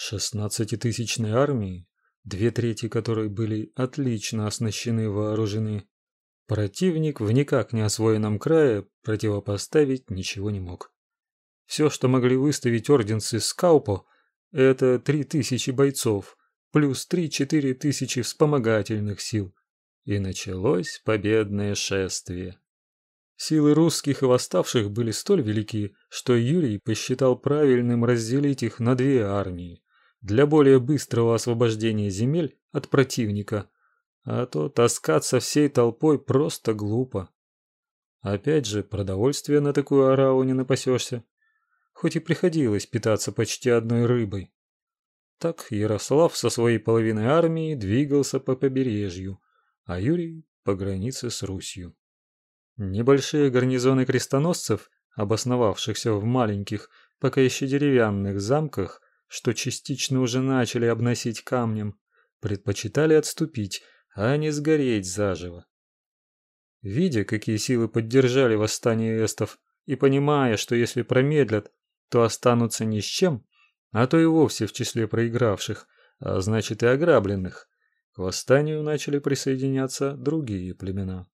Шестнадцатитысячной армии, две трети которой были отлично оснащены и вооружены, противник в никак не освоенном крае противопоставить ничего не мог. Все, что могли выставить орденцы Скаупо, это три тысячи бойцов, плюс три-четыре тысячи вспомогательных сил. И началось победное шествие. Силы русских и восставших были столь велики, что Юрий посчитал правильным разделить их на две армии для более быстрого освобождения земель от противника, а то таскаться всей толпой просто глупо. Опять же, продовольствия на такую ораву не напасешься, хоть и приходилось питаться почти одной рыбой. Так Ярослав со своей половиной армии двигался по побережью, а Юрий по границе с Русью. Небольшие гарнизоны крестоносцев, обосновавшихся в маленьких, пока еще деревянных замках, что частично уже начали обносить камнем, предпочитали отступить, а не сгореть заживо. Видя, какие силы поддержали восстание эстов, и понимая, что если промедлят, то останутся ни с чем, а то и вовсе в числе проигравших, а значит и ограбленных, к восстанию начали присоединяться другие племена.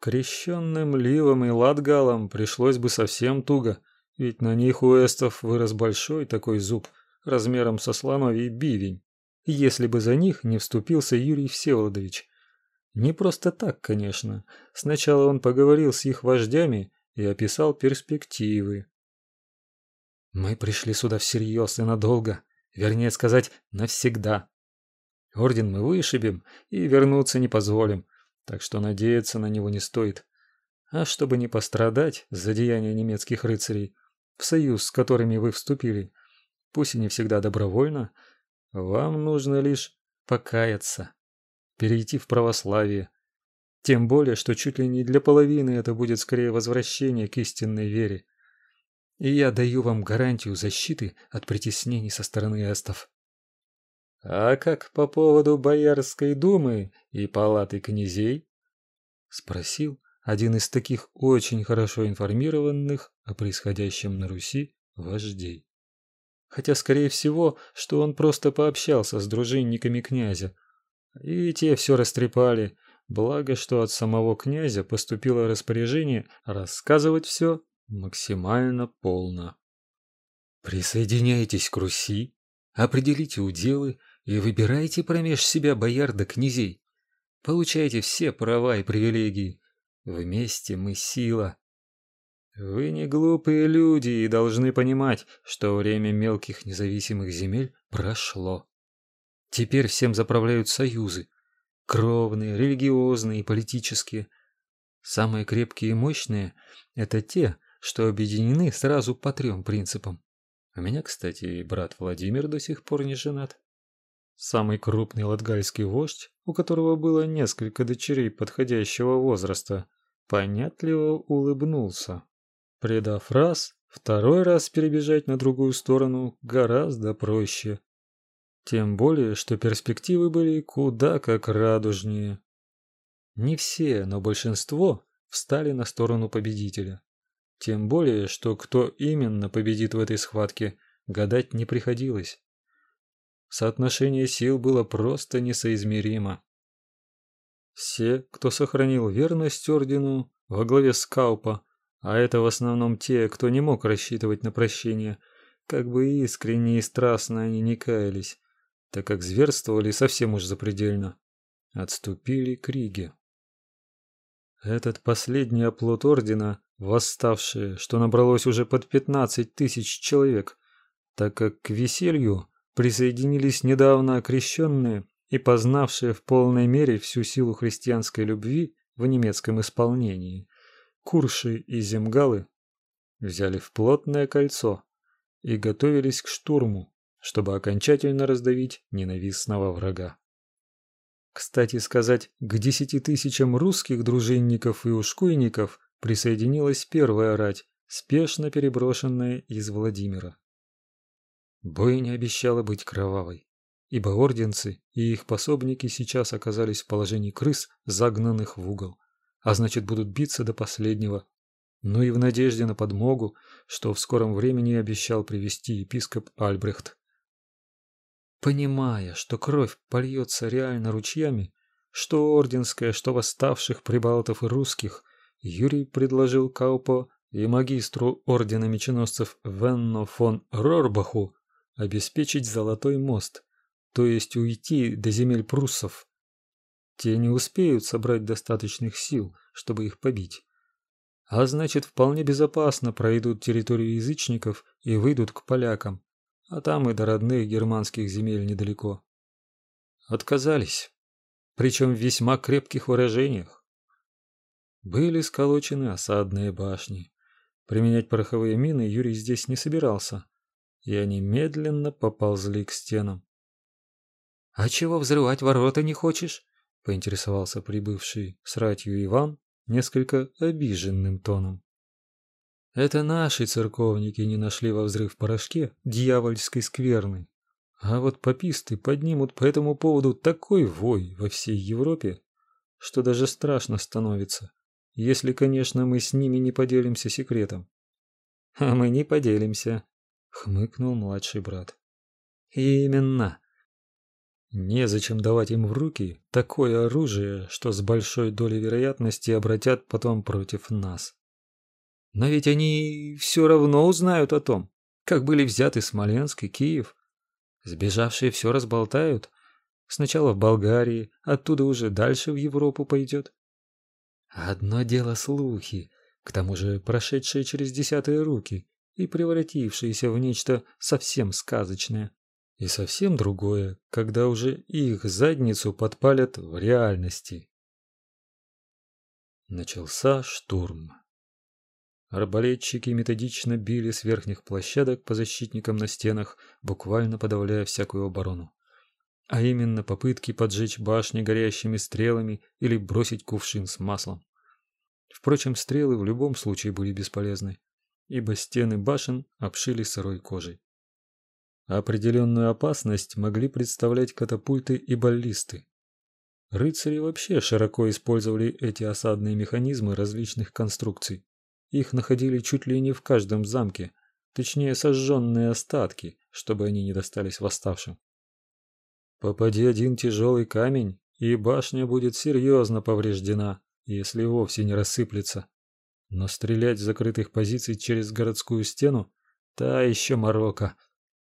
Крещенным Ливам и Латгалам пришлось бы совсем туго, ведь на них у эстов вырос большой такой зуб, размером со слоновий бивень, если бы за них не вступился Юрий Всеволодович. Не просто так, конечно. Сначала он поговорил с их вождями и описал перспективы. Мы пришли сюда всерьез и надолго, вернее сказать, навсегда. Орден мы вышибем и вернуться не позволим так что надеяться на него не стоит. А чтобы не пострадать за деяния немецких рыцарей, в союз, с которыми вы вступили, пусть и не всегда добровольно, вам нужно лишь покаяться, перейти в православие. Тем более, что чуть ли не для половины это будет скорее возвращение к истинной вере. И я даю вам гарантию защиты от притеснений со стороны эстов. А как по поводу Боярской думы и палаты князей? Спросил один из таких очень хорошо информированных о происходящем на Руси вождей. Хотя, скорее всего, что он просто пообщался с дружинниками князя. И те все растрепали, благо, что от самого князя поступило распоряжение рассказывать все максимально полно. Присоединяйтесь к Руси, определите уделы и выбирайте промеж себя бояр да князей. Получайте все права и привилегии. Вместе мы сила. Вы не глупые люди и должны понимать, что время мелких независимых земель прошло. Теперь всем заправляют союзы. Кровные, религиозные и политические. Самые крепкие и мощные – это те, что объединены сразу по трем принципам. У меня, кстати, брат Владимир до сих пор не женат. Самый крупный латгальский вождь, у которого было несколько дочерей подходящего возраста, понятливо улыбнулся. Предав раз, второй раз перебежать на другую сторону гораздо проще. Тем более, что перспективы были куда как радужнее. Не все, но большинство встали на сторону победителя. Тем более, что кто именно победит в этой схватке, гадать не приходилось. Соотношение сил было просто несоизмеримо. Все, кто сохранил верность ордену во главе скаупа, а это в основном те, кто не мог рассчитывать на прощение, как бы искренне и страстно они не каялись, так как зверствовали совсем уж запредельно, отступили к Риге. Этот последний оплот ордена, восставшие, что набралось уже под пятнадцать тысяч человек, так как к веселью присоединились недавно окрещенные и познавшие в полной мере всю силу христианской любви в немецком исполнении. Курши и земгалы взяли в плотное кольцо и готовились к штурму, чтобы окончательно раздавить ненавистного врага. Кстати сказать, к десяти тысячам русских дружинников и ушкуйников присоединилась первая рать, спешно переброшенная из Владимира. Бойня обещала быть кровавой, ибо орденцы и их пособники сейчас оказались в положении крыс, загнанных в угол, а значит будут биться до последнего. Ну и в надежде на подмогу, что в скором времени обещал привести епископ Альбрехт. Понимая, что кровь польется реально ручьями, что орденская, что восставших прибалтов и русских, Юрий предложил Каупо и магистру ордена меченосцев Венно фон Рорбаху обеспечить золотой мост, то есть уйти до земель пруссов. Те не успеют собрать достаточных сил, чтобы их побить. А значит, вполне безопасно пройдут территорию язычников и выйдут к полякам, а там и до родных германских земель недалеко. Отказались, причем в весьма крепких выражениях. Были сколочены осадные башни. Применять пороховые мины Юрий здесь не собирался, и они медленно поползли к стенам. «А чего взрывать ворота не хочешь?» — поинтересовался прибывший с ратью Иван несколько обиженным тоном. Это наши церковники не нашли во взрыв порошке дьявольской скверны. А вот пописты поднимут по этому поводу такой вой во всей Европе, что даже страшно становится, если, конечно, мы с ними не поделимся секретом. А мы не поделимся, хмыкнул младший брат. Именно. Незачем давать им в руки такое оружие, что с большой долей вероятности обратят потом против нас. Но ведь они все равно узнают о том, как были взяты Смоленск и Киев. Сбежавшие все разболтают. Сначала в Болгарии, оттуда уже дальше в Европу пойдет. Одно дело слухи, к тому же прошедшие через десятые руки и превратившиеся в нечто совсем сказочное. И совсем другое, когда уже их задницу подпалят в реальности. Начался штурм. Арбалетчики методично били с верхних площадок по защитникам на стенах, буквально подавляя всякую оборону. А именно попытки поджечь башни горящими стрелами или бросить кувшин с маслом. Впрочем, стрелы в любом случае были бесполезны, ибо стены башен обшили сырой кожей. Определенную опасность могли представлять катапульты и баллисты. Рыцари вообще широко использовали эти осадные механизмы различных конструкций. Их находили чуть ли не в каждом замке, точнее сожженные остатки, чтобы они не достались восставшим. Попади один тяжелый камень, и башня будет серьезно повреждена, если вовсе не рассыплется. Но стрелять с закрытых позиций через городскую стену та еще морока.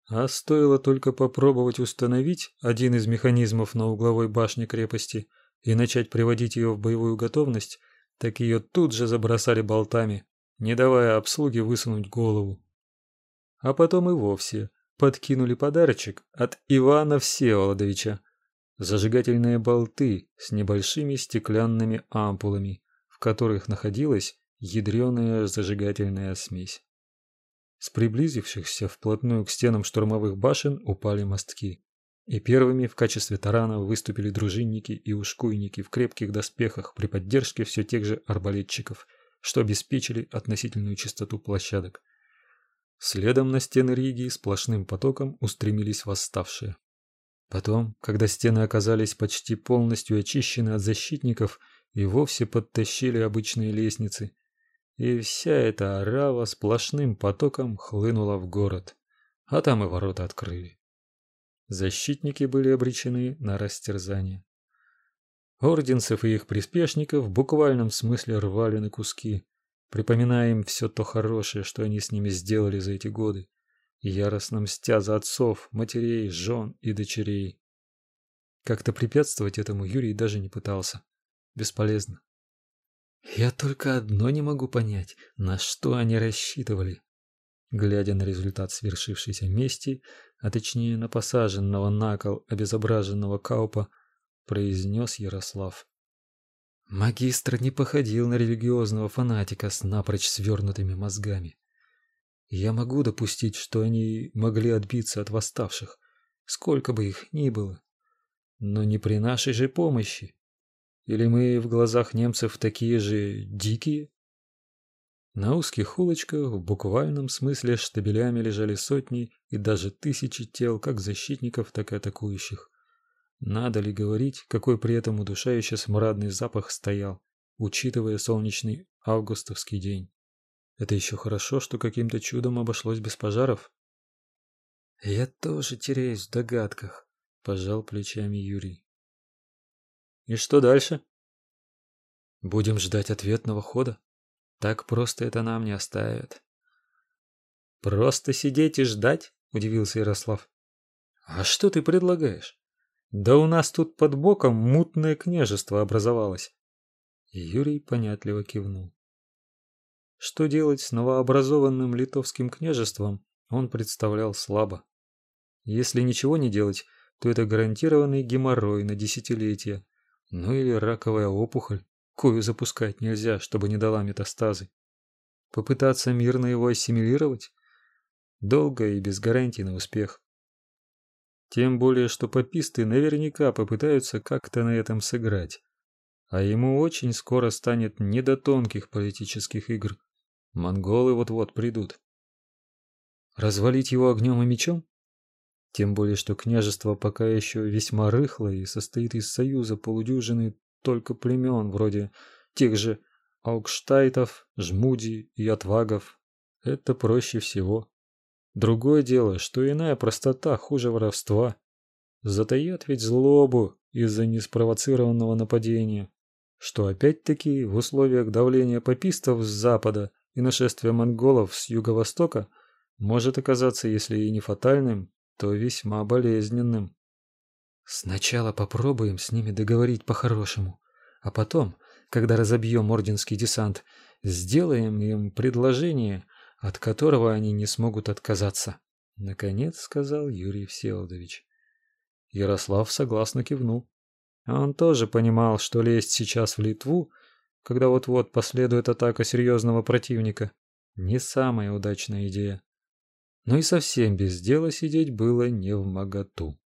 А стоило только попробовать установить один из механизмов на угловой башне крепости и начать приводить ее в боевую готовность, так ее тут же забросали болтами, не давая обслуге высунуть голову. А потом и вовсе подкинули подарочек от Ивана Всеволодовича. Зажигательные болты с небольшими стеклянными ампулами, в которых находилась ядреная зажигательная смесь. С приблизившихся вплотную к стенам штурмовых башен упали мостки. И первыми в качестве тарана выступили дружинники и ушкуйники в крепких доспехах при поддержке все тех же арбалетчиков – что обеспечили относительную чистоту площадок. Следом на стены Риги сплошным потоком устремились восставшие. Потом, когда стены оказались почти полностью очищены от защитников, и вовсе подтащили обычные лестницы, и вся эта орава сплошным потоком хлынула в город, а там и ворота открыли. Защитники были обречены на растерзание. Орденцев и их приспешников в буквальном смысле рвали на куски, припоминая им все то хорошее, что они с ними сделали за эти годы, яростно мстя за отцов, матерей, жен и дочерей. Как-то препятствовать этому Юрий даже не пытался. Бесполезно. Я только одно не могу понять, на что они рассчитывали. Глядя на результат свершившейся мести, а точнее на посаженного на кол обезображенного Каупа, произнес Ярослав. Магистр не походил на религиозного фанатика с напрочь свернутыми мозгами. Я могу допустить, что они могли отбиться от восставших, сколько бы их ни было, но не при нашей же помощи. Или мы в глазах немцев такие же дикие? На узких улочках в буквальном смысле штабелями лежали сотни и даже тысячи тел, как защитников, так и атакующих. Надо ли говорить, какой при этом удушающе смрадный запах стоял, учитывая солнечный августовский день? Это еще хорошо, что каким-то чудом обошлось без пожаров. Я тоже теряюсь в догадках, пожал плечами Юрий. И что дальше? Будем ждать ответного хода. Так просто это нам не оставят. Просто сидеть и ждать? удивился Ярослав. А что ты предлагаешь? Да у нас тут под боком мутное княжество образовалось. Юрий понятливо кивнул. Что делать с новообразованным литовским княжеством, он представлял слабо. Если ничего не делать, то это гарантированный геморрой на десятилетия, ну или раковая опухоль, кою запускать нельзя, чтобы не дала метастазы. Попытаться мирно его ассимилировать? Долго и без гарантий на успех. Тем более, что пописты наверняка попытаются как-то на этом сыграть. А ему очень скоро станет не до тонких политических игр. Монголы вот-вот придут. Развалить его огнем и мечом? Тем более, что княжество пока еще весьма рыхлое и состоит из союза полудюжины только племен, вроде тех же Аукштайтов, Жмуди и Отвагов. Это проще всего. Другое дело, что иная простота хуже воровства. Затаят ведь злобу из-за неспровоцированного нападения, что опять-таки в условиях давления попистов с запада и нашествия монголов с юго-востока может оказаться, если и не фатальным, то весьма болезненным. Сначала попробуем с ними договорить по-хорошему, а потом, когда разобьем орденский десант, сделаем им предложение, от которого они не смогут отказаться, наконец сказал Юрий Всеволодович. Ярослав согласно кивнул. Он тоже понимал, что лезть сейчас в Литву, когда вот-вот последует атака серьезного противника, не самая удачная идея но и совсем без дела сидеть было не в моготу.